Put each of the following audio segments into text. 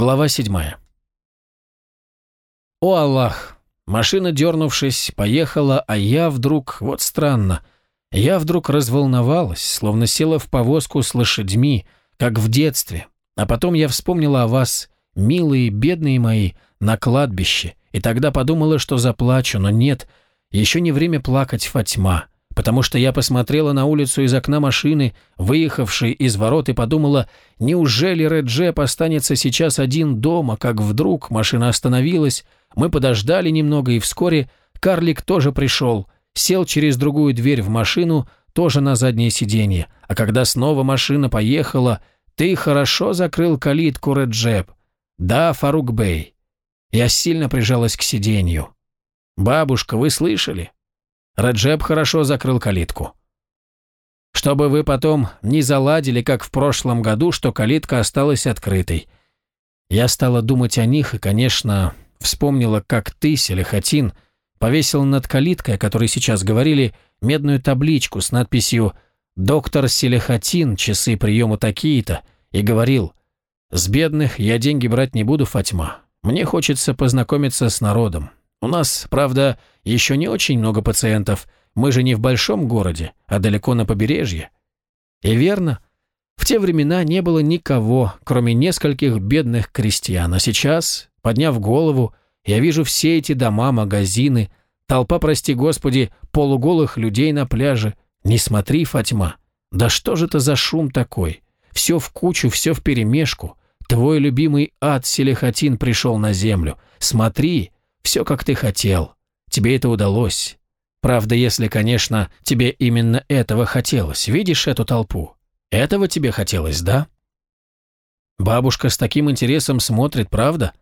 Глава седьмая. О Аллах! Машина, дернувшись, поехала, а я вдруг, вот странно, я вдруг разволновалась, словно села в повозку с лошадьми, как в детстве. А потом я вспомнила о вас, милые, бедные мои, на кладбище, и тогда подумала, что заплачу, но нет, еще не время плакать, Фатьма потому что я посмотрела на улицу из окна машины, выехавшей из ворот, и подумала, неужели Реджеп останется сейчас один дома, как вдруг машина остановилась, мы подождали немного, и вскоре карлик тоже пришел, сел через другую дверь в машину, тоже на заднее сиденье, а когда снова машина поехала, ты хорошо закрыл калитку, Реджеп. Да, Фарук Бey. Я сильно прижалась к сиденью. «Бабушка, вы слышали?» Раджеб хорошо закрыл калитку. Чтобы вы потом не заладили, как в прошлом году, что калитка осталась открытой. Я стала думать о них и, конечно, вспомнила, как ты, Селихатин, повесил над калиткой, о которой сейчас говорили, медную табличку с надписью «Доктор Селихатин, часы приема такие-то», и говорил «С бедных я деньги брать не буду, Фатьма. Мне хочется познакомиться с народом. У нас, правда, еще не очень много пациентов. Мы же не в большом городе, а далеко на побережье. И верно, в те времена не было никого, кроме нескольких бедных крестьян. А сейчас, подняв голову, я вижу все эти дома, магазины, толпа, прости господи, полуголых людей на пляже. Не смотри, Фатьма. Да что же это за шум такой? Все в кучу, все в перемешку. Твой любимый ад Селихатин пришел на землю. Смотри, все, как ты хотел. Тебе это удалось. Правда, если, конечно, тебе именно этого хотелось. Видишь эту толпу? Этого тебе хотелось, да? Бабушка с таким интересом смотрит, правда?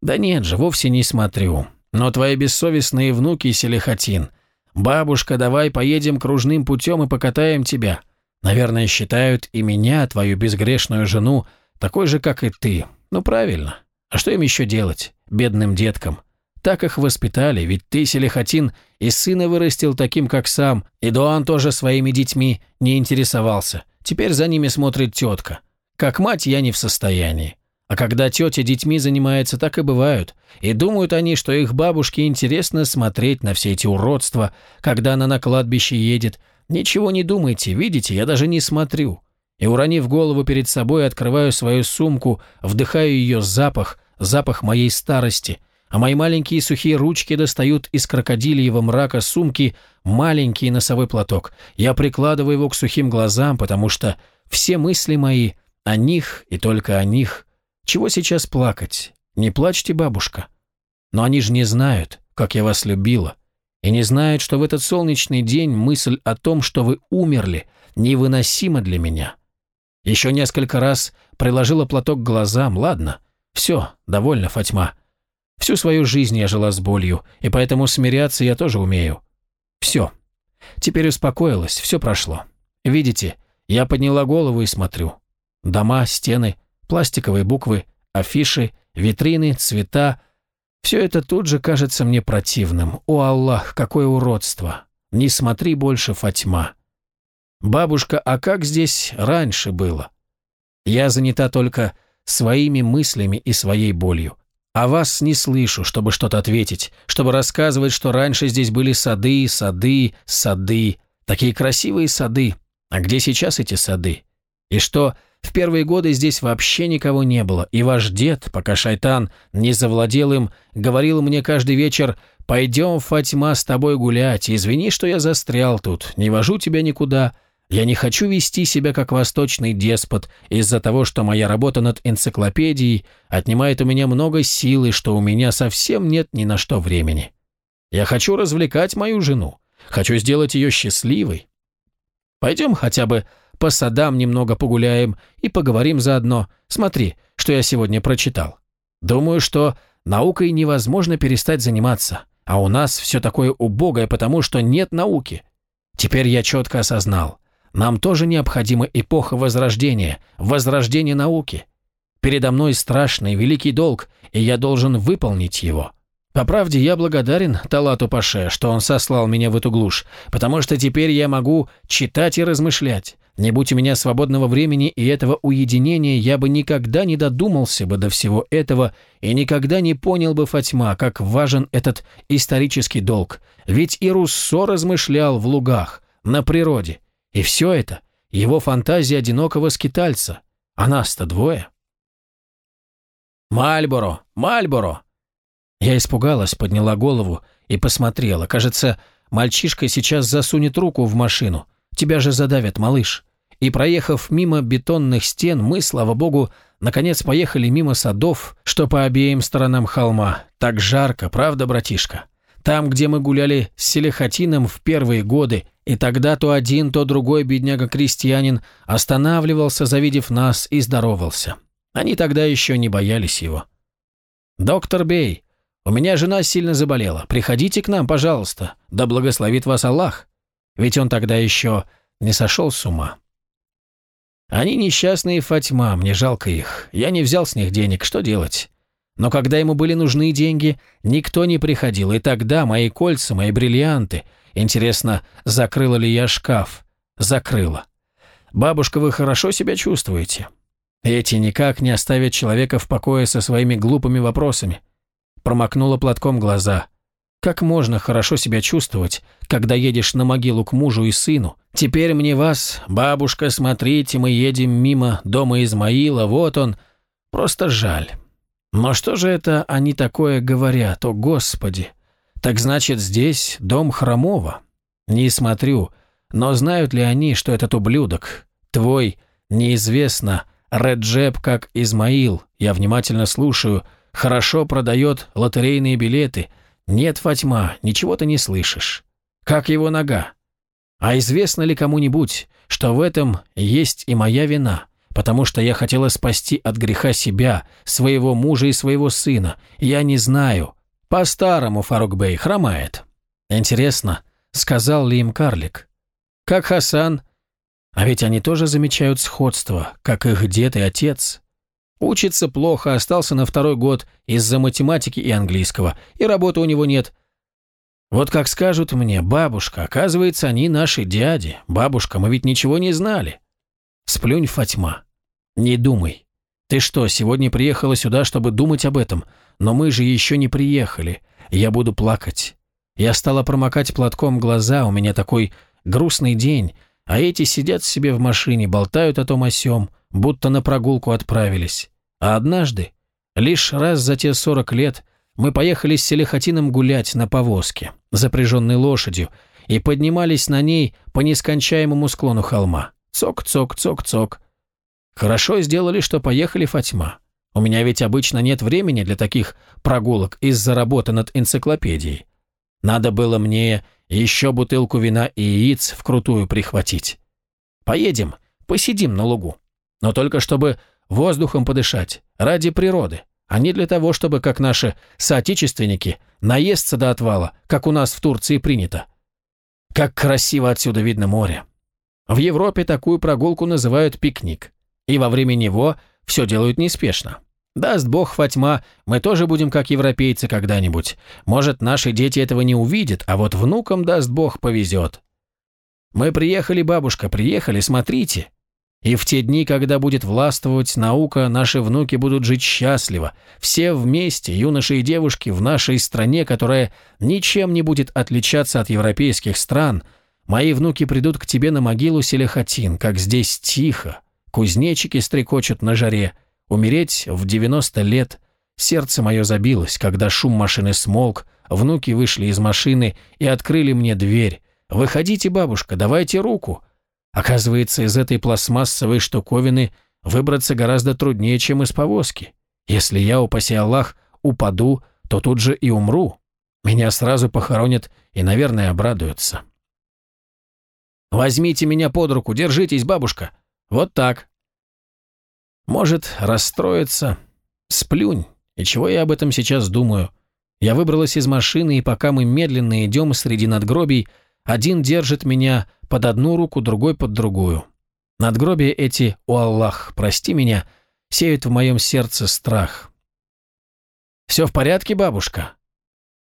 Да нет же, вовсе не смотрю. Но твои бессовестные внуки, Селихатин. Бабушка, давай поедем кружным путем и покатаем тебя. Наверное, считают и меня, твою безгрешную жену, такой же, как и ты. Ну, правильно. А что им еще делать, бедным деткам? Так их воспитали, ведь ты, Селихатин, и сына вырастил таким, как сам, и Дуан тоже своими детьми не интересовался. Теперь за ними смотрит тетка. Как мать я не в состоянии. А когда тетя детьми занимается, так и бывают. И думают они, что их бабушке интересно смотреть на все эти уродства, когда она на кладбище едет. Ничего не думайте, видите, я даже не смотрю. И уронив голову перед собой, открываю свою сумку, вдыхаю ее запах, запах моей старости, а мои маленькие сухие ручки достают из крокодильего мрака сумки маленький носовой платок. Я прикладываю его к сухим глазам, потому что все мысли мои о них и только о них. Чего сейчас плакать? Не плачьте, бабушка. Но они же не знают, как я вас любила, и не знают, что в этот солнечный день мысль о том, что вы умерли, невыносима для меня. Еще несколько раз приложила платок к глазам, ладно, все, довольно, Фатьма. Всю свою жизнь я жила с болью, и поэтому смиряться я тоже умею. Все. Теперь успокоилась, все прошло. Видите, я подняла голову и смотрю. Дома, стены, пластиковые буквы, афиши, витрины, цвета. Все это тут же кажется мне противным. О, Аллах, какое уродство! Не смотри больше, Фатьма. Бабушка, а как здесь раньше было? Я занята только своими мыслями и своей болью. А вас не слышу, чтобы что-то ответить, чтобы рассказывать, что раньше здесь были сады, сады, сады, такие красивые сады. А где сейчас эти сады? И что в первые годы здесь вообще никого не было, и ваш дед, пока шайтан не завладел им, говорил мне каждый вечер «Пойдем, Фатьма, с тобой гулять, извини, что я застрял тут, не вожу тебя никуда, я не хочу вести себя как восточный деспот из-за того, что моя работа над энциклопедией отнимает у меня много сил и что у меня совсем нет ни на что времени. Я хочу развлекать мою жену, хочу сделать ее счастливой. Пойдем хотя бы по садам немного погуляем и поговорим заодно. Смотри, что я сегодня прочитал. Думаю, что наукой невозможно перестать заниматься, а у нас все такое убогое, потому что нет науки. Теперь я четко осознал – нам тоже необходима эпоха возрождения, возрождения науки. Передо мной страшный великий долг, и я должен выполнить его. По правде, я благодарен Талату Паше, что он сослал меня в эту глушь, потому что теперь я могу читать и размышлять. Не будь у меня свободного времени и этого уединения, я бы никогда не додумался бы до всего этого и никогда не понял бы, Фатьма, как важен этот исторический долг. Ведь и Руссо размышлял в лугах, на природе. И все это – его фантазия одинокого скитальца. А нас-то двое. «Мальборо! Мальборо!» Я испугалась, подняла голову и посмотрела. Кажется, мальчишка сейчас засунет руку в машину – Тебя же задавят, малыш. И проехав мимо бетонных стен, мы, слава богу, наконец поехали мимо садов, что по обеим сторонам холма. Так жарко, правда, братишка? Там, где мы гуляли с Селихотином в первые годы, и тогда то один, то другой бедняга-крестьянин останавливался, завидев нас, и здоровался. Они тогда еще не боялись его. «Доктор Бей, у меня жена сильно заболела. Приходите к нам, пожалуйста. Да благословит вас Аллах». Ведь он тогда еще не сошел с ума. Они несчастные, Фатьма, мне жалко их. Я не взял с них денег, что делать? Но когда ему были нужны деньги, никто не приходил, и тогда мои кольца, мои бриллианты... Интересно, закрыла ли я шкаф? Закрыла. Бабушка, вы хорошо себя чувствуете? Эти никак не оставят человека в покое со своими глупыми вопросами. Промокнула платком глаза. Как можно хорошо себя чувствовать, когда едешь на могилу к мужу и сыну? Теперь мне вас, бабушка, смотрите, мы едем мимо дома Измаила, вот он. Просто жаль. Но что же это они такое говорят, о господи? Так значит, здесь дом Хромова? Не смотрю, но знают ли они, что этот ублюдок, твой, неизвестно, Реджеп как Измаил, я внимательно слушаю, хорошо продает лотерейные билеты – «Нет, Фатьма, ничего ты не слышишь. Как его нога? А известно ли кому-нибудь, что в этом есть и моя вина, потому что я хотела спасти от греха себя, своего мужа и своего сына? Я не знаю. По-старому Фарук Бey хромает. Интересно, сказал ли им карлик? Как Хасан? А ведь они тоже замечают сходство, как их дед и отец. Учится плохо, остался на второй год из-за математики и английского, и работы у него нет. Вот как скажут мне, бабушка, оказывается, они наши дяди. Бабушка, мы ведь ничего не знали. Сплюнь, Фатьма. Не думай. Ты что, сегодня приехала сюда, чтобы думать об этом? Но мы же еще не приехали. Я буду плакать. Я стала промокать платком глаза, у меня такой грустный день, а эти сидят себе в машине, болтают о том о сём, будто на прогулку отправились. А однажды, лишь раз за те сорок лет, мы поехали с Селихотином гулять на повозке, запряженной лошадью, и поднимались на ней по нескончаемому склону холма. Цок-цок-цок-цок. Хорошо сделали, что поехали, Фатьма. У меня ведь обычно нет времени для таких прогулок из-за работы над энциклопедией. Надо было мне еще бутылку вина и яиц вкрутую прихватить. Поедем, посидим на лугу. Но только чтобы воздухом подышать, ради природы, а не для того, чтобы, как наши соотечественники, наесться до отвала, как у нас в Турции принято. Как красиво отсюда видно море. В Европе такую прогулку называют пикник, и во время него все делают неспешно. Даст бог, Фатьма, мы тоже будем как европейцы когда-нибудь. Может, наши дети этого не увидят, а вот внукам, даст бог, повезет. Мы приехали, бабушка, приехали, смотрите. И в те дни, когда будет властвовать наука, наши внуки будут жить счастливо. Все вместе, юноши и девушки, в нашей стране, которая ничем не будет отличаться от европейских стран. Мои внуки придут к тебе на могилу Селихотин, как здесь тихо. Кузнечики стрекочут на жаре. Умереть в 90 лет. Сердце мое забилось, когда шум машины смолк, внуки вышли из машины и открыли мне дверь. «Выходите, бабушка, давайте руку». Оказывается, из этой пластмассовой штуковины выбраться гораздо труднее, чем из повозки. Если я, упаси Аллах, упаду, то тут же и умру. Меня сразу похоронят и, наверное, обрадуются. «Возьмите меня под руку, держитесь, бабушка. Вот так». Может, расстроиться. Сплюнь. И чего я об этом сейчас думаю? Я выбралась из машины, и пока мы медленно идем среди надгробий, один держит меня под одну руку, другой под другую. Надгробия эти, о Аллах, прости меня, сеют в моем сердце страх. «Все в порядке, бабушка?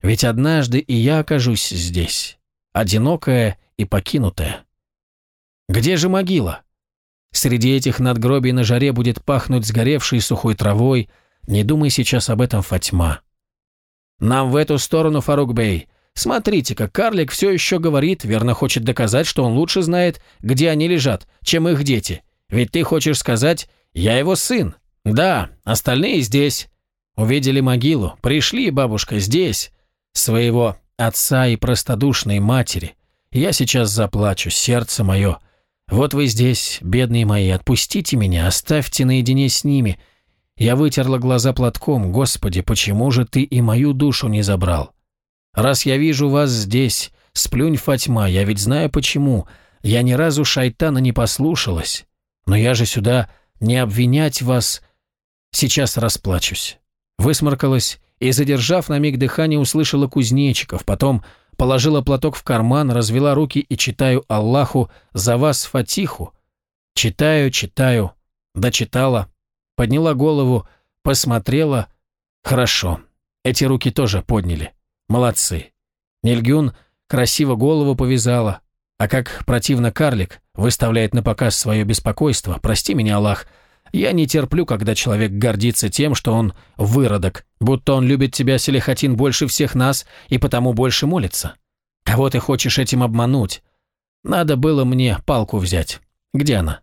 Ведь однажды и я окажусь здесь, одинокая и покинутая. Где же могила? Среди этих надгробий на жаре будет пахнуть сгоревшей сухой травой. Не думай сейчас об этом, Фатьма. Нам в эту сторону, Фарук Бей. Смотрите, как карлик все еще говорит, верно хочет доказать, что он лучше знает, где они лежат, чем их дети. Ведь ты хочешь сказать, я его сын. Да, остальные здесь. Увидели могилу, пришли, бабушка, здесь. Своего отца и простодушной матери. Я сейчас заплачу, сердце мое. Вот вы здесь, бедные мои, отпустите меня, оставьте наедине с ними. Я вытерла глаза платком. Господи, почему же ты и мою душу не забрал? Раз я вижу вас здесь, сплюнь, Фатьма, я ведь знаю почему. Я ни разу шайтана не послушалась. Но я же сюда не обвинять вас. Сейчас расплачусь. Высморкалась и, задержав на миг дыхание, услышала кузнечиков, потом положила платок в карман, развела руки и читаю Аллаху «За вас, Фатиху». Читаю, читаю, дочитала, подняла голову, посмотрела. Хорошо, эти руки тоже подняли. Молодцы. Нильгюн красиво голову повязала, а как противно карлик выставляет на показ свое беспокойство, прости меня, Аллах, я не терплю, когда человек гордится тем, что он выродок, будто он любит тебя, Селихатин, больше всех нас и потому больше молится. Кого ты хочешь этим обмануть? Надо было мне палку взять. Где она?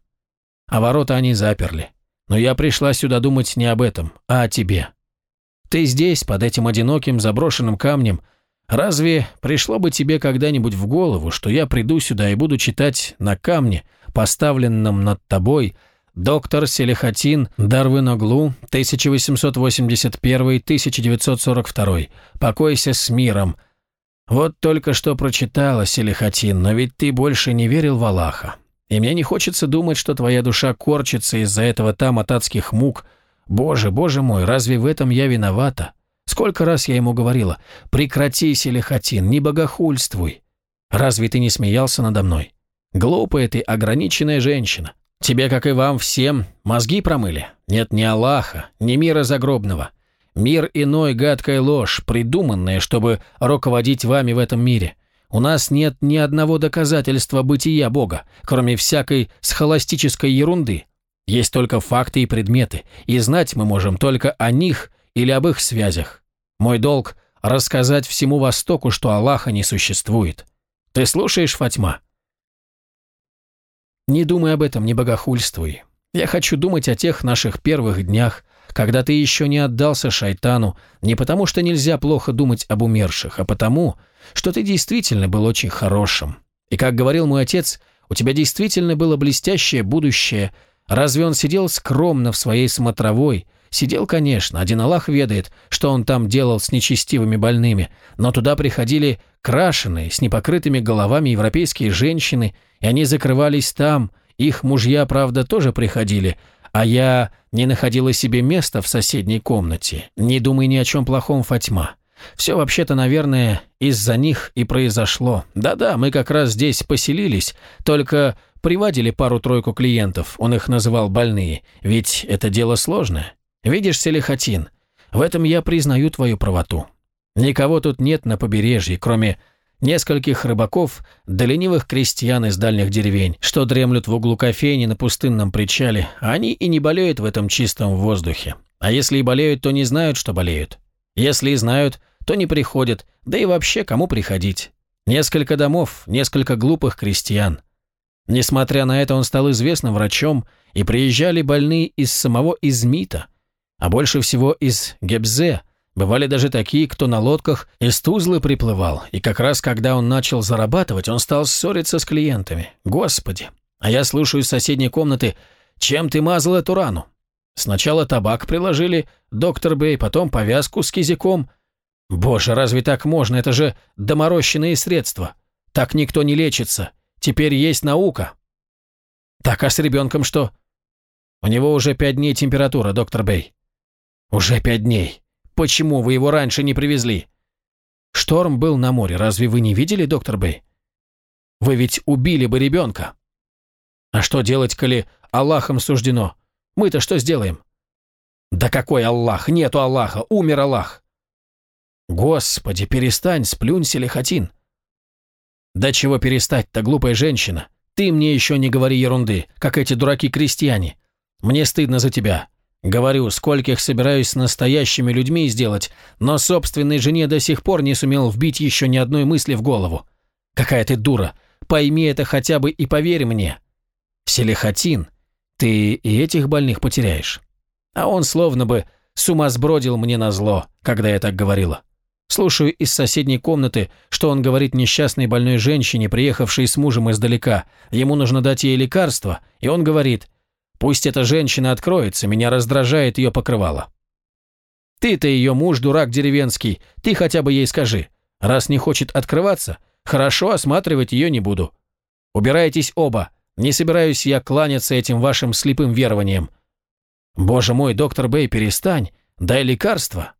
А ворота они заперли. Но я пришла сюда думать не об этом, а о тебе. Ты здесь, под этим одиноким заброшенным камнем. Разве пришло бы тебе когда-нибудь в голову, что я приду сюда и буду читать на камне, поставленном над тобой, доктор Селихатин Дарвиноглу, 1881-1942, покойся с миром. Вот только что прочитала Селихатин, но ведь ты больше не верил в Аллаха. И мне не хочется думать, что твоя душа корчится из-за этого там от адских мук, Боже, боже мой, разве в этом я виновата? Сколько раз я ему говорила, прекрати, Селихатин, не богохульствуй. Разве ты не смеялся надо мной? Глупая ты, ограниченная женщина. Тебе, как и вам всем, мозги промыли? Нет ни Аллаха, ни мира загробного. Мир иной, гадкая ложь, придуманная, чтобы руководить вами в этом мире. У нас нет ни одного доказательства бытия Бога, кроме всякой схоластической ерунды, есть только факты и предметы, и знать мы можем только о них или об их связях. Мой долг – рассказать всему Востоку, что Аллаха не существует. Ты слушаешь, Фатьма? Не думай об этом, не богохульствуй. Я хочу думать о тех наших первых днях, когда ты еще не отдался шайтану, не потому что нельзя плохо думать об умерших, а потому, что ты действительно был очень хорошим. И, как говорил мой отец, у тебя действительно было блестящее будущее – Разве он сидел скромно в своей смотровой? Сидел, конечно, один Аллах ведает, что он там делал с нечестивыми больными, но туда приходили крашеные, с непокрытыми головами европейские женщины, и они закрывались там, их мужья, правда, тоже приходили, а я не находила себе места в соседней комнате. Не думай ни о чем плохом, Фатьма. Все вообще-то, наверное, из-за них и произошло. Да-да, мы как раз здесь поселились, только Приводили пару-тройку клиентов, он их называл больные, ведь это дело сложное. Видишь, Селихатин, в этом я признаю твою правоту. Никого тут нет на побережье, кроме нескольких рыбаков да ленивых крестьян из дальних деревень, что дремлют в углу кофейни на пустынном причале, они и не болеют в этом чистом воздухе. А если и болеют, то не знают, что болеют. Если и знают, то не приходят, да и вообще кому приходить. Несколько домов, несколько глупых крестьян – Несмотря на это, он стал известным врачом, и приезжали больные из самого Измита, а больше всего из Гебзе. Бывали даже такие, кто на лодках из Тузлы приплывал, и как раз когда он начал зарабатывать, он стал ссориться с клиентами. Господи! А я слушаю из соседней комнаты, чем ты мазал эту рану? Сначала табак приложили, доктор Бэй, потом повязку с кизиком. Боже, разве так можно? Это же доморощенные средства. Так никто не лечится. Теперь есть наука. Так, а с ребенком что? У него уже пять дней температура, доктор Бэй. Уже пять дней. Почему вы его раньше не привезли? Шторм был на море, разве вы не видели, доктор Бэй? Вы ведь убили бы ребенка. А что делать, коли Аллахом суждено? Мы-то что сделаем? Да какой Аллах? Нету Аллаха, умер Аллах. Господи, перестань, сплюнь, Селихатин. «Да чего перестать-то, глупая женщина? Ты мне еще не говори ерунды, как эти дураки-крестьяне. Мне стыдно за тебя. Говорю, скольких собираюсь с настоящими людьми сделать, но собственной жене до сих пор не сумел вбить еще ни одной мысли в голову. Какая ты дура. Пойми это хотя бы и поверь мне. Селихотин, ты и этих больных потеряешь. А он словно бы с ума сбродил мне на зло, когда я так говорила. Слушаю из соседней комнаты, что он говорит несчастной больной женщине, приехавшей с мужем издалека. Ему нужно дать ей лекарство, и он говорит, «Пусть эта женщина откроется, меня раздражает ее покрывало». Ты-то ее муж, дурак деревенский, ты хотя бы ей скажи. Раз не хочет открываться, хорошо, осматривать ее не буду. Убирайтесь оба, не собираюсь я кланяться этим вашим слепым верованиям. Боже мой, доктор Бэй, перестань, дай лекарство.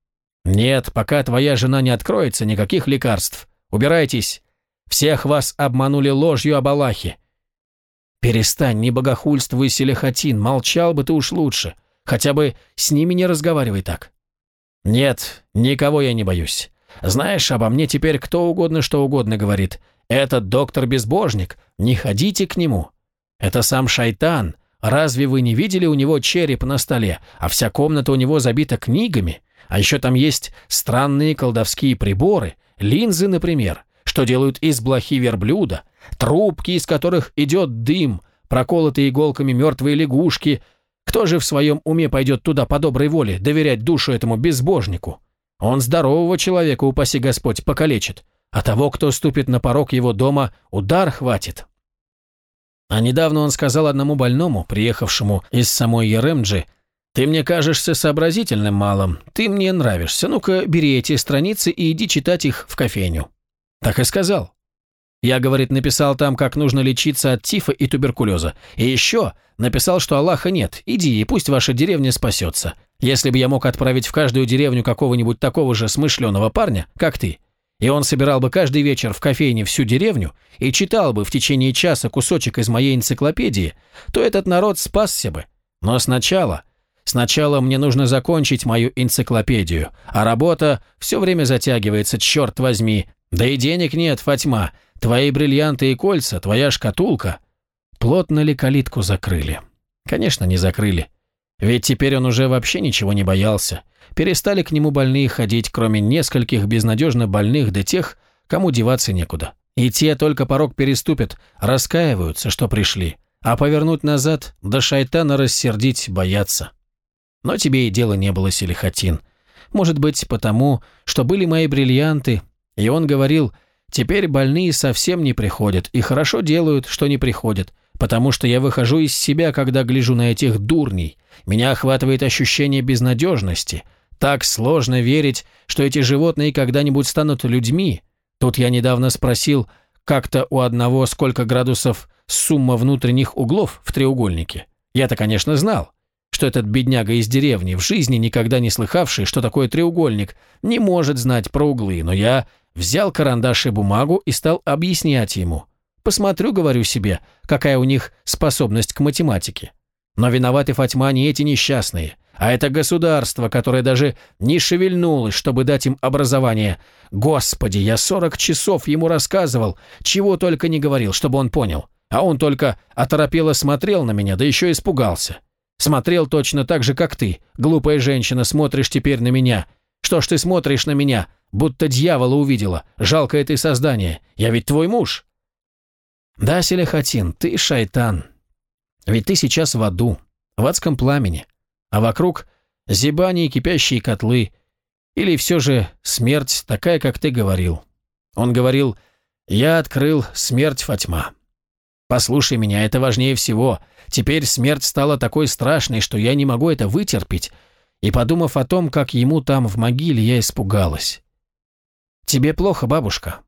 «Нет, пока твоя жена не откроется, никаких лекарств. Убирайтесь. Всех вас обманули ложью об Аллахе». «Перестань, не богохульствуй, Селихатин, молчал бы ты уж лучше. Хотя бы с ними не разговаривай так». «Нет, никого я не боюсь. Знаешь, обо мне теперь кто угодно что угодно говорит. Этот доктор-безбожник, не ходите к нему. Это сам шайтан. Разве вы не видели у него череп на столе, а вся комната у него забита книгами? А еще там есть странные колдовские приборы, линзы, например, что делают из блохи верблюда, трубки, из которых идет дым, проколотые иголками мертвые лягушки. Кто же в своем уме пойдет туда по доброй воле доверять душу этому безбожнику? Он здорового человека, упаси Господь, покалечит, а того, кто ступит на порог его дома, удар хватит. А недавно он сказал одному больному, приехавшему из самой Еремджи, «Ты мне кажешься сообразительным малым. Ты мне нравишься. Ну-ка, бери эти страницы и иди читать их в кофейню». Так и сказал. Я, говорит, написал там, как нужно лечиться от тифа и туберкулеза. И еще написал, что Аллаха нет. Иди, и пусть ваша деревня спасется. Если бы я мог отправить в каждую деревню какого-нибудь такого же смышленого парня, как ты, и он собирал бы каждый вечер в кофейне всю деревню и читал бы в течение часа кусочек из моей энциклопедии, то этот народ спасся бы. Но сначала Сначала мне нужно закончить мою энциклопедию, а работа все время затягивается, черт возьми. Да и денег нет, Фатьма. Твои бриллианты и кольца, твоя шкатулка. Плотно ли калитку закрыли? Конечно, не закрыли. Ведь теперь он уже вообще ничего не боялся. Перестали к нему больные ходить, кроме нескольких безнадежно больных, да тех, кому деваться некуда. И те только порог переступят, раскаиваются, что пришли. А повернуть назад, да шайтана рассердить боятся. Но тебе и дела не было, Селихатин. Может быть, потому, что были мои бриллианты, и он говорил, теперь больные совсем не приходят, и хорошо делают, что не приходят, потому что я выхожу из себя, когда гляжу на этих дурней. Меня охватывает ощущение безнадежности. Так сложно верить, что эти животные когда-нибудь станут людьми. Тут я недавно спросил, как-то у одного сколько градусов сумма внутренних углов в треугольнике. Я-то, конечно, знал что этот бедняга из деревни, в жизни никогда не слыхавший, что такое треугольник, не может знать про углы, но я взял карандаш и бумагу и стал объяснять ему. Посмотрю, говорю себе, какая у них способность к математике. Но виноваты Фатьма не эти несчастные, а это государство, которое даже не шевельнулось, чтобы дать им образование. Господи, я сорок часов ему рассказывал, чего только не говорил, чтобы он понял. А он только оторопело смотрел на меня, да еще испугался. Смотрел точно так же, как ты. Глупая женщина, смотришь теперь на меня. Что ж ты смотришь на меня? Будто дьявола увидела. Жалкое ты создание. Я ведь твой муж. Да, Селихатин, ты шайтан. Ведь ты сейчас в аду, в адском пламени. А вокруг зебани и кипящие котлы. Или все же смерть такая, как ты говорил. Он говорил, я открыл смерть Фатьма. Послушай меня, это важнее всего. Теперь смерть стала такой страшной, что я не могу это вытерпеть. И подумав о том, как ему там в могиле, я испугалась. Тебе плохо, бабушка?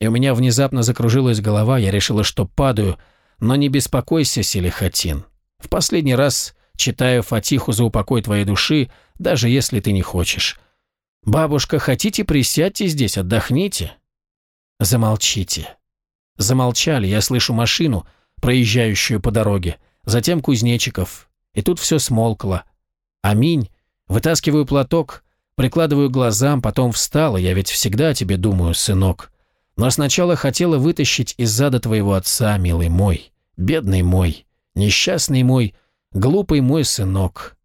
И у меня внезапно закружилась голова, я решила, что падаю. Но не беспокойся, Селихатин. В последний раз читаю Фатиху за упокой твоей души, даже если ты не хочешь. Бабушка, хотите, присядьте здесь, отдохните? Замолчите. Замолчали, я слышу машину, проезжающую по дороге, затем кузнечиков, и тут все смолкло. Аминь. Вытаскиваю платок, прикладываю глазам, потом встала, я ведь всегда о тебе думаю, сынок. Но сначала хотела вытащить из зада твоего отца, милый мой. бедный мой, несчастный мой, глупый мой сынок.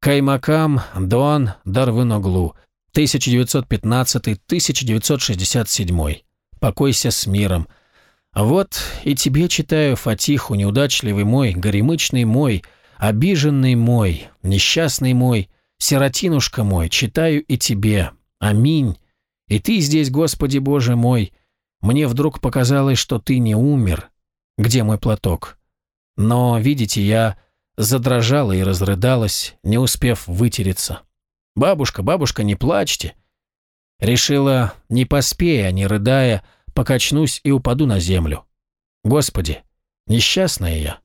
Каймакам Дуан Дарвыноглу, 1915-1967. Покойся с миром. Вот и тебе читаю Фатиху, неудачливый мой, горемычный мой, обиженный мой, несчастный мой, сиротинушка мой, читаю и тебе. Аминь. И ты здесь, Господи Боже мой. Мне вдруг показалось, что ты не умер. Где мой платок? Но, видите, я задрожала и разрыдалась, не успев вытереться. «Бабушка, бабушка, не плачьте!» Решила, не поспея, не рыдая, покачнусь и упаду на землю. Господи, несчастная я.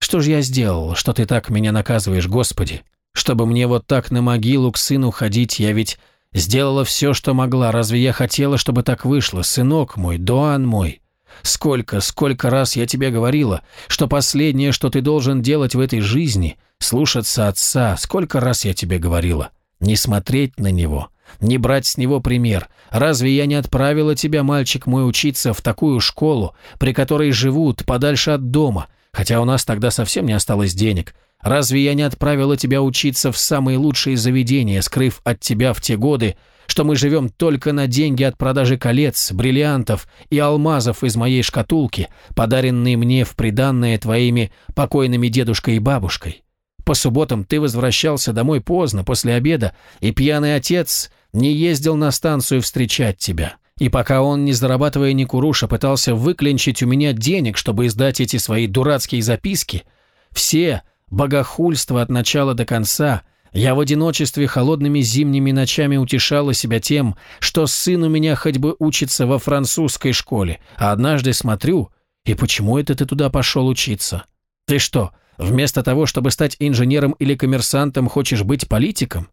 Что же я сделал, что ты так меня наказываешь, Господи? Чтобы мне вот так на могилу к сыну ходить, я ведь сделала все, что могла. Разве я хотела, чтобы так вышло? Сынок мой, Дуан мой. Сколько, сколько раз я тебе говорила, что последнее, что ты должен делать в этой жизни, слушаться отца. Сколько раз я тебе говорила, не смотреть на него, не брать с него пример. Разве я не отправила тебя, мальчик мой, учиться в такую школу, при которой живут подальше от дома, хотя у нас тогда совсем не осталось денег? Разве я не отправила тебя учиться в самые лучшие заведения, скрыв от тебя в те годы, что мы живем только на деньги от продажи колец, бриллиантов и алмазов из моей шкатулки, подаренные мне в приданное твоими покойными дедушкой и бабушкой? По субботам ты возвращался домой поздно, после обеда, и пьяный отец не ездил на станцию встречать тебя. И пока он, не зарабатывая ни куруша, пытался выклинчить у меня денег, чтобы издать эти свои дурацкие записки, все, богохульство от начала до конца, я в одиночестве холодными зимними ночами утешала себя тем, что сын у меня хоть бы учится во французской школе, а однажды смотрю, и почему это ты туда пошел учиться? Ты что, вместо того, чтобы стать инженером или коммерсантом, хочешь быть политиком?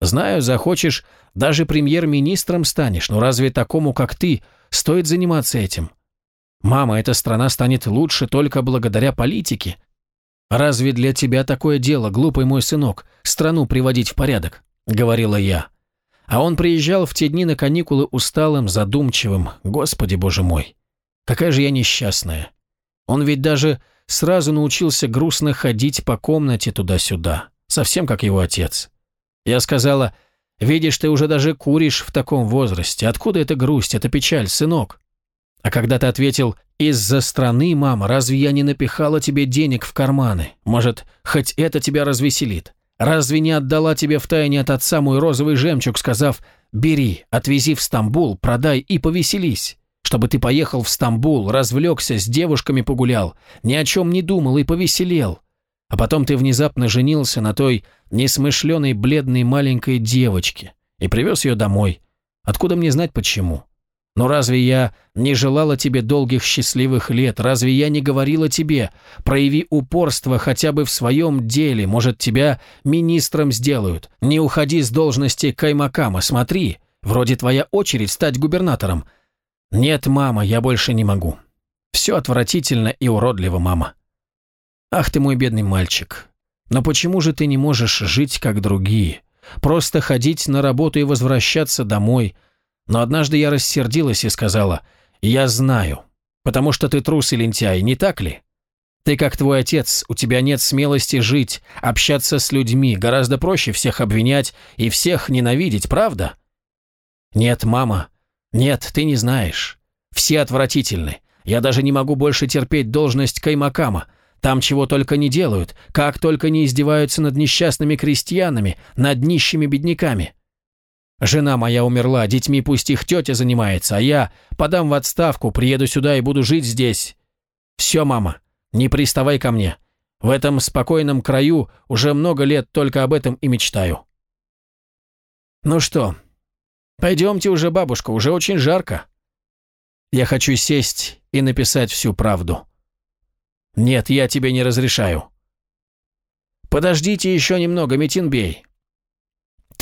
Знаю, захочешь, даже премьер-министром станешь, но разве такому, как ты, стоит заниматься этим? Мама, эта страна станет лучше только благодаря политике. Разве для тебя такое дело, глупый мой сынок, страну приводить в порядок? Говорила я. А он приезжал в те дни на каникулы усталым, задумчивым. Господи, боже мой, какая же я несчастная. Он ведь даже сразу научился грустно ходить по комнате туда-сюда, совсем как его отец. Я сказала, «Видишь, ты уже даже куришь в таком возрасте. Откуда эта грусть, эта печаль, сынок?» А когда ты ответил, «Из-за страны, мама, разве я не напихала тебе денег в карманы? Может, хоть это тебя развеселит? Разве не отдала тебе втайне от отца мой розовый жемчуг, сказав, «Бери, отвези в Стамбул, продай и повеселись»?» Чтобы ты поехал в Стамбул, развлекся, с девушками погулял, ни о чем не думал и повеселел. А потом ты внезапно женился на той несмышленой бледной маленькой девочке и привез ее домой. Откуда мне знать почему? Но разве я не желала тебе долгих счастливых лет? Разве я не говорила тебе, прояви упорство хотя бы в своем деле, может, тебя министром сделают? Не уходи с должности Каймакама, смотри, вроде твоя очередь стать губернатором. Нет, мама, я больше не могу. Все отвратительно и уродливо, мама. «Ах ты мой бедный мальчик, но почему же ты не можешь жить, как другие? Просто ходить на работу и возвращаться домой. Но однажды я рассердилась и сказала, «Я знаю, потому что ты трус и лентяй, не так ли? Ты как твой отец, у тебя нет смелости жить, общаться с людьми, гораздо проще всех обвинять и всех ненавидеть, правда?» «Нет, мама, нет, ты не знаешь. Все отвратительны. Я даже не могу больше терпеть должность Каймакама. Там чего только не делают, как только не издеваются над несчастными крестьянами, над нищими бедняками. Жена моя умерла, детьми пусть их тетя занимается, а я подам в отставку, приеду сюда и буду жить здесь. Все, мама, не приставай ко мне. В этом спокойном краю уже много лет только об этом и мечтаю. Ну что, пойдемте уже, бабушка, уже очень жарко. Я хочу сесть и написать всю правду. «Нет, я тебе не разрешаю». «Подождите еще немного, Митинбей».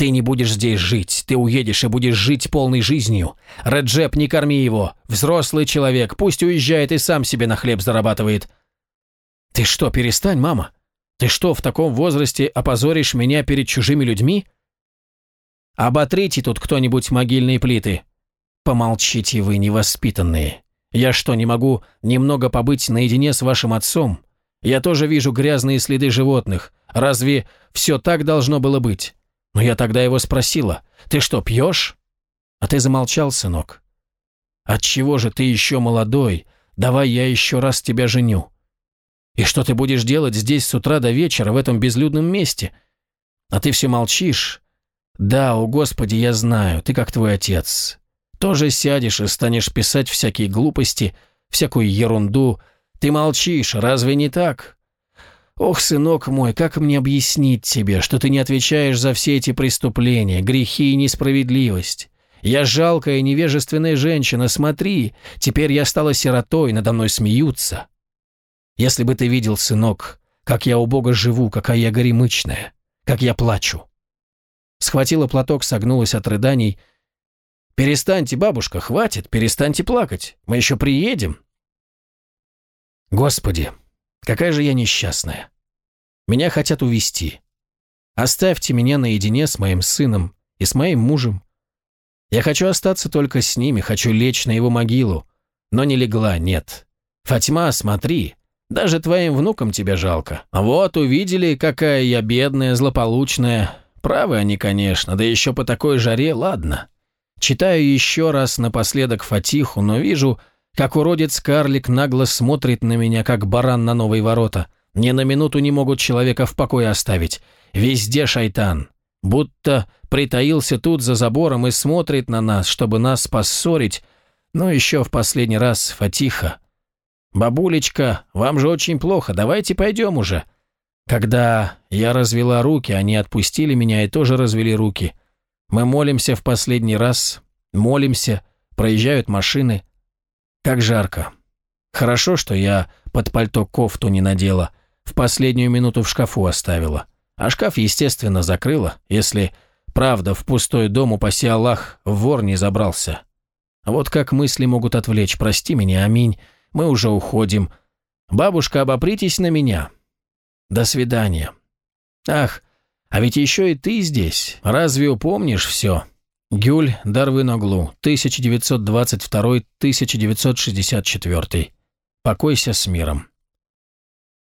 «Ты не будешь здесь жить, ты уедешь и будешь жить полной жизнью. Реджеп, не корми его. Взрослый человек, пусть уезжает и сам себе на хлеб зарабатывает». «Ты что, перестань, мама? Ты что, в таком возрасте опозоришь меня перед чужими людьми?» «Оботрите тут кто-нибудь могильные плиты». «Помолчите вы, невоспитанные. Я что, не могу немного побыть наедине с вашим отцом? Я тоже вижу грязные следы животных. Разве все так должно было быть? Но я тогда его спросила, ты что, пьешь? А ты замолчал, сынок. Отчего же ты еще молодой? Давай я еще раз тебя женю. И что ты будешь делать здесь с утра до вечера в этом безлюдном месте? А ты все молчишь. Да, о Господи, я знаю, ты как твой отец. Тоже сядешь и станешь писать всякие глупости, всякую ерунду. Ты молчишь, разве не так? Ох, сынок мой, как мне объяснить тебе, что ты не отвечаешь за все эти преступления, грехи и несправедливость? Я жалкая невежественная женщина, смотри, теперь я стала сиротой, надо мной смеются. Если бы ты видел, сынок, как я у Бога живу, какая я горемычная, как я плачу. Схватила платок, согнулась от рыданий. «Перестаньте, бабушка, хватит, перестаньте плакать, мы еще приедем». Господи, какая же я несчастная. Меня хотят увести. Оставьте меня наедине с моим сыном и с моим мужем. Я хочу остаться только с ними, хочу лечь на его могилу. Но не легла, нет. Фатьма, смотри, даже твоим внукам тебя жалко. Вот увидели, какая я бедная, злополучная. Правы они, конечно, да еще по такой жаре, ладно. Читаю еще раз напоследок Фатиху, но вижу, как уродец-карлик нагло смотрит на меня, как баран на новые ворота. Ни на минуту не могут человека в покое оставить. Везде шайтан. Будто притаился тут за забором и смотрит на нас, чтобы нас поссорить. Но еще в последний раз Фатиха. «Бабулечка, вам же очень плохо, давайте пойдем уже». Когда я развела руки, они отпустили меня и тоже развели руки. Мы молимся в последний раз, молимся, проезжают машины. Как жарко. Хорошо, что я под пальто кофту не надела, в последнюю минуту в шкафу оставила. А шкаф, естественно, закрыла, если, правда, в пустой дом, упаси Аллах, вор не забрался. Вот как мысли могут отвлечь, прости меня, аминь, мы уже уходим. Бабушка, обопритесь на меня. До свидания. Ах, а ведь еще и ты здесь, разве упомнишь все?» Гюль Дарвиноглу, 1922-1964. Покойся с миром.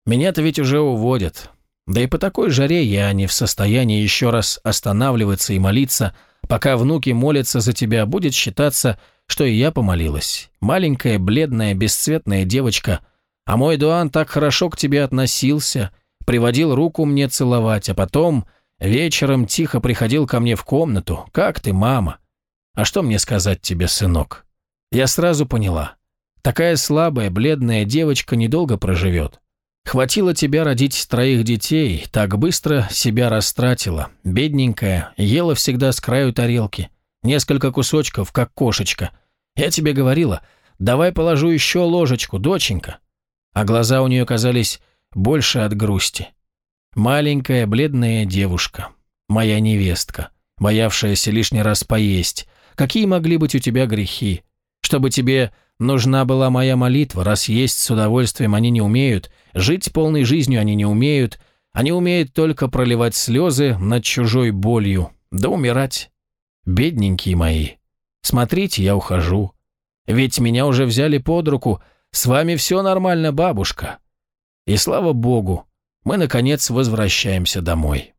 Меня-то ведь уже уводят. Да и по такой жаре я не в состоянии еще раз останавливаться и молиться, пока внуки молятся за тебя, будет считаться, что и я помолилась. Маленькая, бледная, бесцветная девочка. А мой Дуан так хорошо к тебе относился, приводил руку мне целовать, а потом вечером тихо приходил ко мне в комнату. «Как ты, мама?» «А что мне сказать тебе, сынок?» Я сразу поняла. Такая слабая, бледная девочка недолго проживет. Хватило тебя родить троих детей, так быстро себя растратила. Бедненькая, ела всегда с краю тарелки. Несколько кусочков, как кошечка. Я тебе говорила, давай положу еще ложечку, доченька. А глаза у нее казались больше от грусти. Маленькая бледная девушка, моя невестка, боявшаяся лишний раз поесть. Какие могли быть у тебя грехи? Чтобы тебе нужна была моя молитва, раз есть с удовольствием они не умеют, жить полной жизнью они не умеют, они умеют только проливать слезы над чужой болью, да умирать. Бедненькие мои. Смотрите, я ухожу. Ведь меня уже взяли под руку. С вами все нормально, бабушка. И слава богу, мы, наконец, возвращаемся домой.